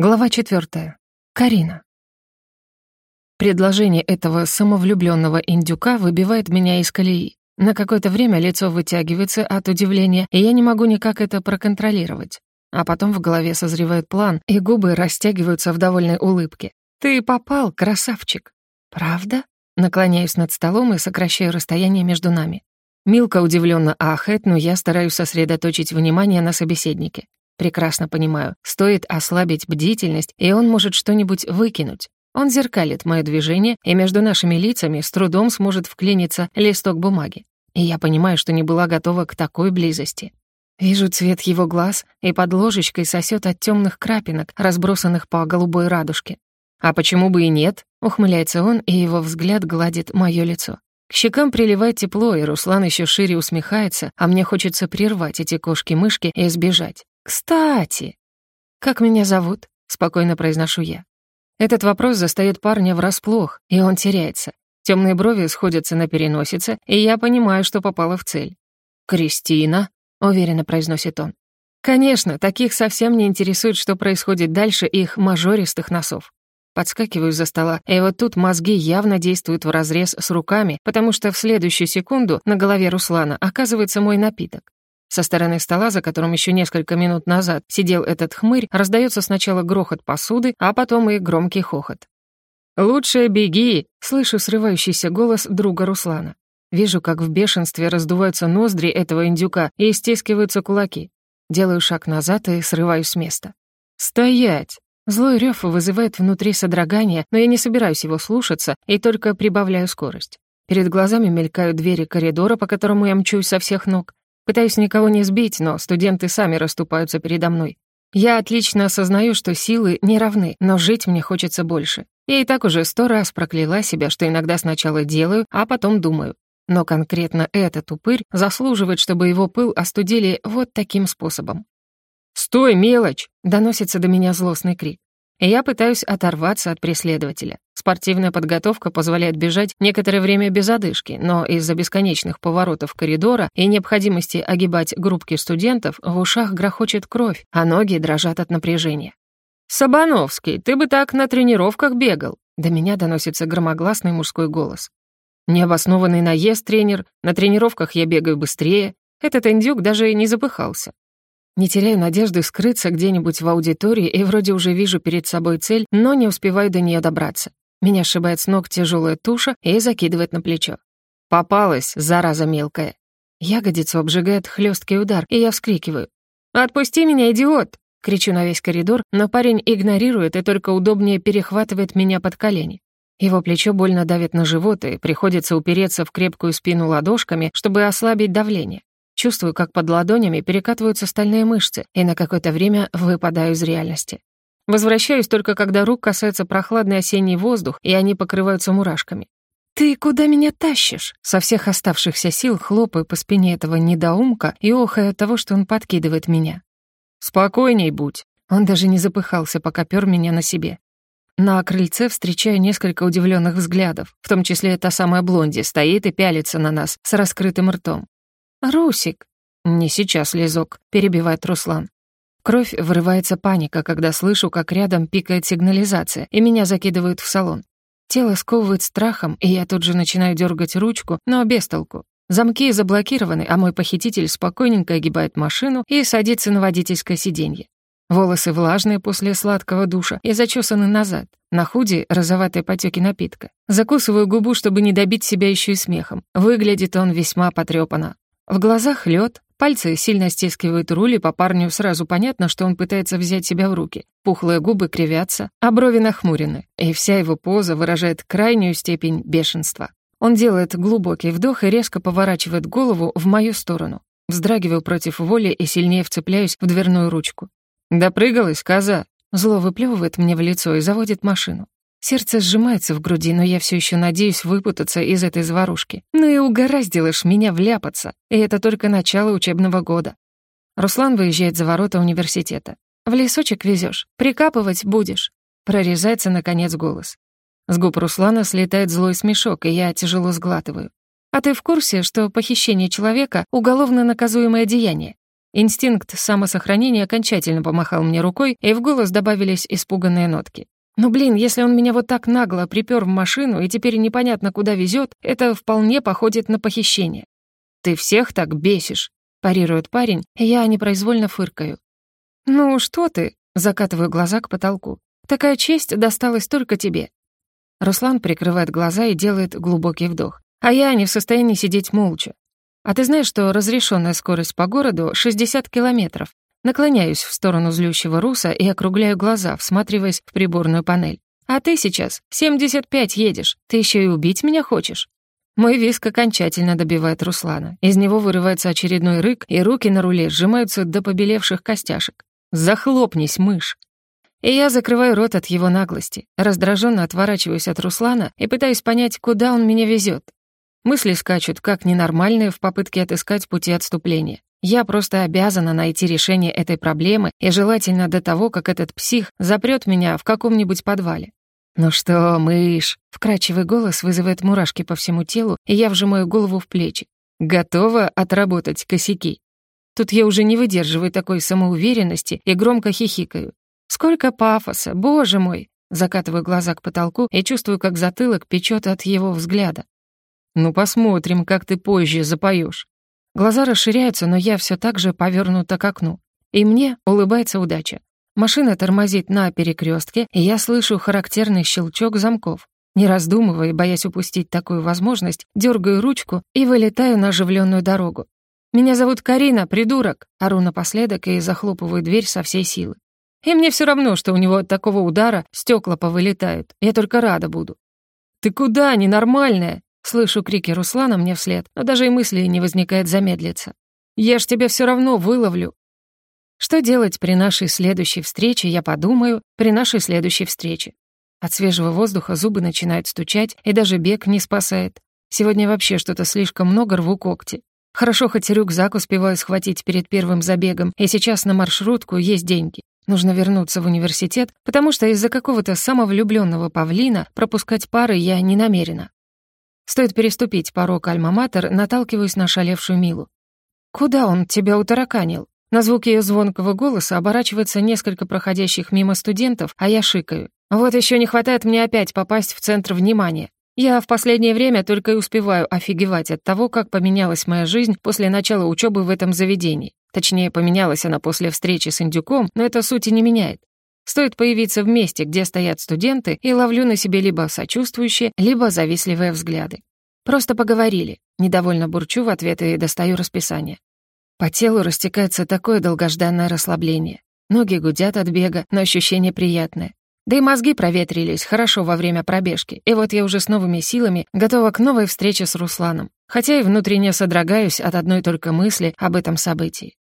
Глава четвертая. Карина. Предложение этого самовлюбленного индюка выбивает меня из колеи. На какое-то время лицо вытягивается от удивления, и я не могу никак это проконтролировать. А потом в голове созревает план, и губы растягиваются в довольной улыбке. «Ты попал, красавчик!» «Правда?» Наклоняюсь над столом и сокращаю расстояние между нами. Милка удивленно ахает, но я стараюсь сосредоточить внимание на собеседнике. Прекрасно понимаю, стоит ослабить бдительность, и он может что-нибудь выкинуть. Он зеркалит мое движение, и между нашими лицами с трудом сможет вклиниться листок бумаги. И я понимаю, что не была готова к такой близости. Вижу цвет его глаз, и под ложечкой сосет от темных крапинок, разбросанных по голубой радужке. «А почему бы и нет?» — ухмыляется он, и его взгляд гладит мое лицо. К щекам приливает тепло, и Руслан еще шире усмехается, а мне хочется прервать эти кошки-мышки и сбежать. «Кстати!» «Как меня зовут?» — спокойно произношу я. Этот вопрос застаёт парня врасплох, и он теряется. Темные брови сходятся на переносице, и я понимаю, что попала в цель. «Кристина», — уверенно произносит он. Конечно, таких совсем не интересует, что происходит дальше их мажористых носов. Подскакиваю за стола, и вот тут мозги явно действуют вразрез с руками, потому что в следующую секунду на голове Руслана оказывается мой напиток. Со стороны стола, за которым еще несколько минут назад сидел этот хмырь, раздается сначала грохот посуды, а потом и громкий хохот. «Лучше беги!» — слышу срывающийся голос друга Руслана. Вижу, как в бешенстве раздуваются ноздри этого индюка и стискиваются кулаки. Делаю шаг назад и срываюсь с места. «Стоять!» Злой рев вызывает внутри содрогание, но я не собираюсь его слушаться и только прибавляю скорость. Перед глазами мелькают двери коридора, по которому я мчусь со всех ног. Пытаюсь никого не сбить, но студенты сами расступаются передо мной. Я отлично осознаю, что силы не равны, но жить мне хочется больше. Я и так уже сто раз прокляла себя, что иногда сначала делаю, а потом думаю. Но конкретно этот упырь заслуживает, чтобы его пыл остудили вот таким способом. «Стой, мелочь!» — доносится до меня злостный крик и я пытаюсь оторваться от преследователя. Спортивная подготовка позволяет бежать некоторое время без одышки, но из-за бесконечных поворотов коридора и необходимости огибать группки студентов в ушах грохочет кровь, а ноги дрожат от напряжения. «Сабановский, ты бы так на тренировках бегал!» До меня доносится громогласный мужской голос. Необоснованный наезд, тренер, на тренировках я бегаю быстрее. Этот индюк даже не запыхался. Не теряю надежды скрыться где-нибудь в аудитории и вроде уже вижу перед собой цель, но не успеваю до нее добраться. Меня сшибает с ног тяжелая туша и закидывает на плечо. «Попалась, зараза мелкая!» Ягодицу обжигает хлесткий удар, и я вскрикиваю. «Отпусти меня, идиот!» Кричу на весь коридор, но парень игнорирует и только удобнее перехватывает меня под колени. Его плечо больно давит на живот, и приходится упереться в крепкую спину ладошками, чтобы ослабить давление. Чувствую, как под ладонями перекатываются стальные мышцы, и на какое-то время выпадаю из реальности. Возвращаюсь только когда рук касается прохладный осенний воздух, и они покрываются мурашками. «Ты куда меня тащишь?» Со всех оставшихся сил хлопаю по спине этого недоумка и охая от того, что он подкидывает меня. «Спокойней будь». Он даже не запыхался, пока пёр меня на себе. На крыльце встречаю несколько удивленных взглядов, в том числе та самая блонди стоит и пялится на нас с раскрытым ртом. «Русик!» «Не сейчас, Лизок», — перебивает Руслан. Кровь вырывается паника, когда слышу, как рядом пикает сигнализация, и меня закидывают в салон. Тело сковывает страхом, и я тут же начинаю дергать ручку, но без толку. Замки заблокированы, а мой похититель спокойненько огибает машину и садится на водительское сиденье. Волосы влажные после сладкого душа и зачесаны назад. На худи розоватые потеки напитка. Закусываю губу, чтобы не добить себя еще и смехом. Выглядит он весьма потрепанно. В глазах лед, пальцы сильно стискивают руль, и по парню сразу понятно, что он пытается взять себя в руки. Пухлые губы кривятся, а брови нахмурены, и вся его поза выражает крайнюю степень бешенства. Он делает глубокий вдох и резко поворачивает голову в мою сторону. Вздрагиваю против воли и сильнее вцепляюсь в дверную ручку. «Допрыгалась, коза!» Зло выплевывает мне в лицо и заводит машину. Сердце сжимается в груди, но я все еще надеюсь выпутаться из этой заварушки. Ну и угораздило ж меня вляпаться. И это только начало учебного года. Руслан выезжает за ворота университета. «В лесочек везешь, прикапывать будешь». Прорезается, наконец, голос. С губ Руслана слетает злой смешок, и я тяжело сглатываю. «А ты в курсе, что похищение человека — уголовно наказуемое деяние?» Инстинкт самосохранения окончательно помахал мне рукой, и в голос добавились испуганные нотки. «Ну блин, если он меня вот так нагло припер в машину и теперь непонятно куда везет, это вполне походит на похищение». «Ты всех так бесишь», — парирует парень, и я непроизвольно фыркаю. «Ну что ты?» — закатываю глаза к потолку. «Такая честь досталась только тебе». Руслан прикрывает глаза и делает глубокий вдох. А я не в состоянии сидеть молча. А ты знаешь, что разрешенная скорость по городу — 60 километров? Наклоняюсь в сторону злющего руса и округляю глаза, всматриваясь в приборную панель. А ты сейчас 75 едешь. Ты еще и убить меня хочешь? Мой виск окончательно добивает Руслана. Из него вырывается очередной рык, и руки на руле сжимаются до побелевших костяшек. «Захлопнись, мышь!» И я закрываю рот от его наглости, раздраженно отворачиваюсь от Руслана и пытаюсь понять, куда он меня везет. Мысли скачут, как ненормальные в попытке отыскать пути отступления. Я просто обязана найти решение этой проблемы и желательно до того, как этот псих запрет меня в каком-нибудь подвале. «Ну что, мышь?» — вкрадчивый голос вызывает мурашки по всему телу, и я вжимаю голову в плечи. «Готова отработать косяки?» Тут я уже не выдерживаю такой самоуверенности и громко хихикаю. «Сколько пафоса, боже мой!» Закатываю глаза к потолку и чувствую, как затылок печет от его взгляда. «Ну посмотрим, как ты позже запоешь. Глаза расширяются, но я все так же повернута к окну. И мне улыбается удача. Машина тормозит на перекрестке, и я слышу характерный щелчок замков. Не раздумывая, боясь упустить такую возможность, дергаю ручку и вылетаю на оживленную дорогу. «Меня зовут Карина, придурок!» Ору напоследок и захлопываю дверь со всей силы. И мне все равно, что у него от такого удара стекла повылетают. Я только рада буду. «Ты куда, ненормальная?» Слышу крики Руслана мне вслед, но даже и мысли не возникает замедлиться. «Я ж тебя все равно выловлю!» Что делать при нашей следующей встрече, я подумаю, при нашей следующей встрече. От свежего воздуха зубы начинают стучать, и даже бег не спасает. Сегодня вообще что-то слишком много рву когти. Хорошо, хоть рюкзак успеваю схватить перед первым забегом, и сейчас на маршрутку есть деньги. Нужно вернуться в университет, потому что из-за какого-то самовлюбленного павлина пропускать пары я не намерена. Стоит переступить порог Альма-Матер, наталкиваюсь на шалевшую Милу. «Куда он тебя утараканил?» На звук ее звонкого голоса оборачивается несколько проходящих мимо студентов, а я шикаю. Вот еще не хватает мне опять попасть в центр внимания. Я в последнее время только и успеваю офигевать от того, как поменялась моя жизнь после начала учебы в этом заведении. Точнее, поменялась она после встречи с индюком, но это сути не меняет. Стоит появиться в месте, где стоят студенты, и ловлю на себе либо сочувствующие, либо завистливые взгляды. Просто поговорили. Недовольно бурчу в ответ и достаю расписание. По телу растекается такое долгожданное расслабление. Ноги гудят от бега, но ощущение приятное. Да и мозги проветрились хорошо во время пробежки, и вот я уже с новыми силами готова к новой встрече с Русланом, хотя и внутренне содрогаюсь от одной только мысли об этом событии.